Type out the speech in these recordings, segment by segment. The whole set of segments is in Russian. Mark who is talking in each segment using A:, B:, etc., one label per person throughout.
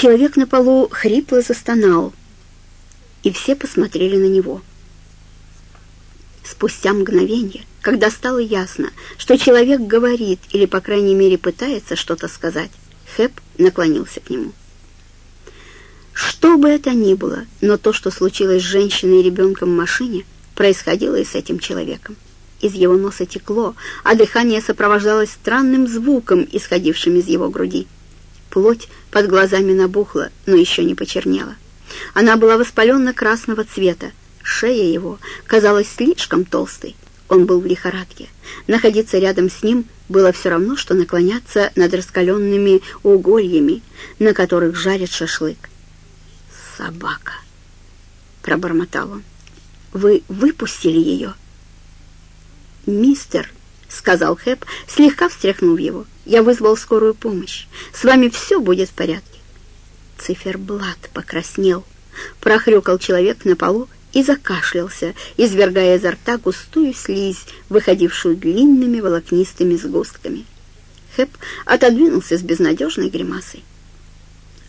A: Человек на полу хрипло застонал, и все посмотрели на него. Спустя мгновение, когда стало ясно, что человек говорит или, по крайней мере, пытается что-то сказать, Хэп наклонился к нему. Что бы это ни было, но то, что случилось с женщиной и ребенком в машине, происходило и с этим человеком. Из его носа текло, а дыхание сопровождалось странным звуком, исходившим из его груди. Плоть под глазами набухла, но еще не почернела. Она была воспаленно-красного цвета. Шея его казалась слишком толстой. Он был в лихорадке. Находиться рядом с ним было все равно, что наклоняться над раскаленными угольями, на которых жарят шашлык. «Собака!» — пробормотал он. «Вы выпустили ее?» «Мистер», — сказал Хэп, слегка встряхнув его, — «я вызвал скорую помощь. С вами все будет в порядке». Циферблат покраснел, прохрюкал человек на полу и закашлялся, извергая изо рта густую слизь, выходившую длинными волокнистыми сгустками. Хэп отодвинулся с безнадежной гримасой.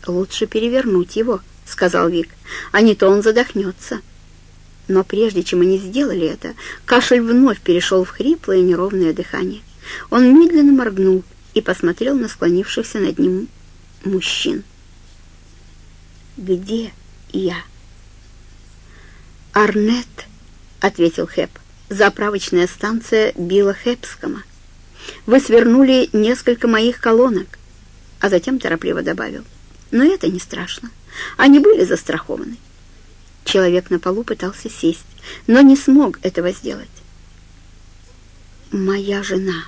A: «Лучше перевернуть его», — сказал Вик, — «а не то он задохнется». Но прежде чем они сделали это, кашель вновь перешел в хриплое неровное дыхание. Он медленно моргнул и посмотрел на склонившихся над ним мужчин. «Где я?» «Арнет», — ответил Хэп, — «заправочная станция Билла Хэпскома. Вы свернули несколько моих колонок», а затем торопливо добавил. «Но это не страшно. Они были застрахованы». Человек на полу пытался сесть, но не смог этого сделать. «Моя жена!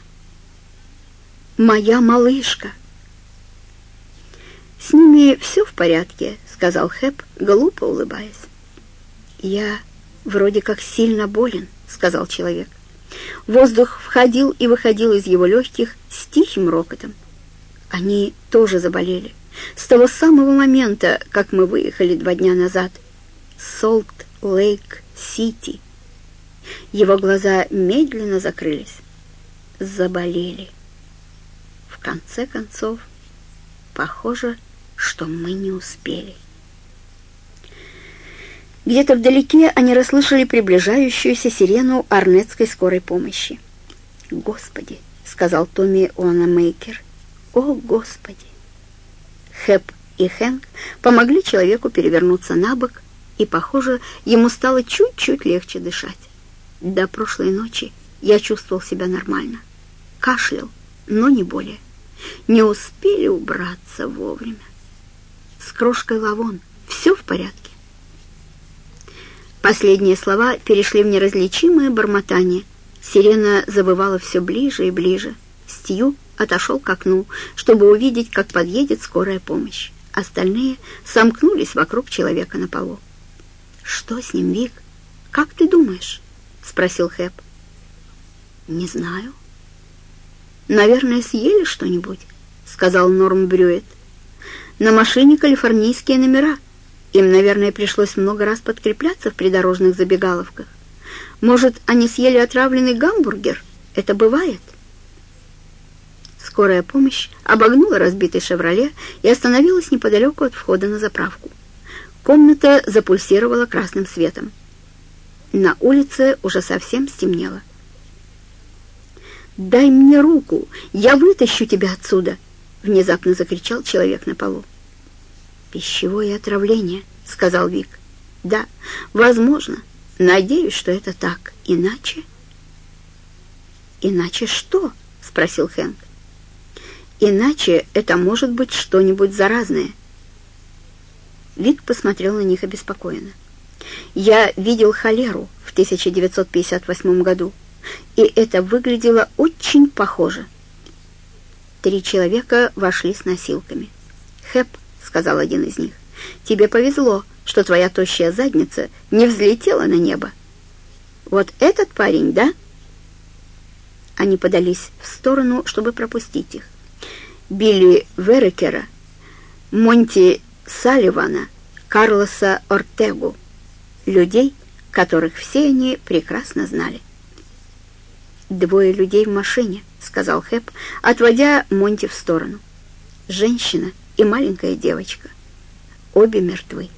A: Моя малышка!» «С ними все в порядке», — сказал Хэп, глупо улыбаясь. «Я вроде как сильно болен», — сказал человек. Воздух входил и выходил из его легких с тихим рокотом. Они тоже заболели. С того самого момента, как мы выехали два дня назад, Солт-Лейк-Сити. Его глаза медленно закрылись. Заболели. Конце концов, похоже, что мы не успели. Где-то вдалеке они расслышали приближающуюся сирену арнетской скорой помощи. «Господи!» — сказал Томми Уанамейкер. «О, Господи!» Хэп и Хэнк помогли человеку перевернуться на бок и, похоже, ему стало чуть-чуть легче дышать. До прошлой ночи я чувствовал себя нормально. Кашлял, но не более. Не успели убраться вовремя. С крошкой лавон все в порядке. Последние слова перешли в неразличимое бормотание. Сирена забывала все ближе и ближе. Стью отошел к окну, чтобы увидеть, как подъедет скорая помощь. Остальные сомкнулись вокруг человека на полу. «Что с ним, Вик? Как ты думаешь?» — спросил Хэп. «Не знаю». «Наверное, съели что-нибудь», — сказал Норм Брюет. «На машине калифорнийские номера. Им, наверное, пришлось много раз подкрепляться в придорожных забегаловках. Может, они съели отравленный гамбургер? Это бывает». Скорая помощь обогнула разбитый «Шевроле» и остановилась неподалеку от входа на заправку. Комната запульсировала красным светом. На улице уже совсем стемнело. «Дай мне руку! Я вытащу тебя отсюда!» — внезапно закричал человек на полу. «Пищевое отравление», — сказал Вик. «Да, возможно. Надеюсь, что это так. Иначе...» «Иначе что?» — спросил Хэнк. «Иначе это может быть что-нибудь заразное». Вик посмотрел на них обеспокоенно. «Я видел холеру в 1958 году, и это выглядело очень похоже». Три человека вошли с носилками. «Хэп», — сказал один из них, — «тебе повезло, что твоя тощая задница не взлетела на небо». «Вот этот парень, да?» Они подались в сторону, чтобы пропустить их. Билли Верекера, Монти Салливана, Карлоса Ортегу, людей, которых все они прекрасно знали. «Двое людей в машине», — сказал Хэп, отводя Монти в сторону. «Женщина и маленькая девочка. обе мертвы.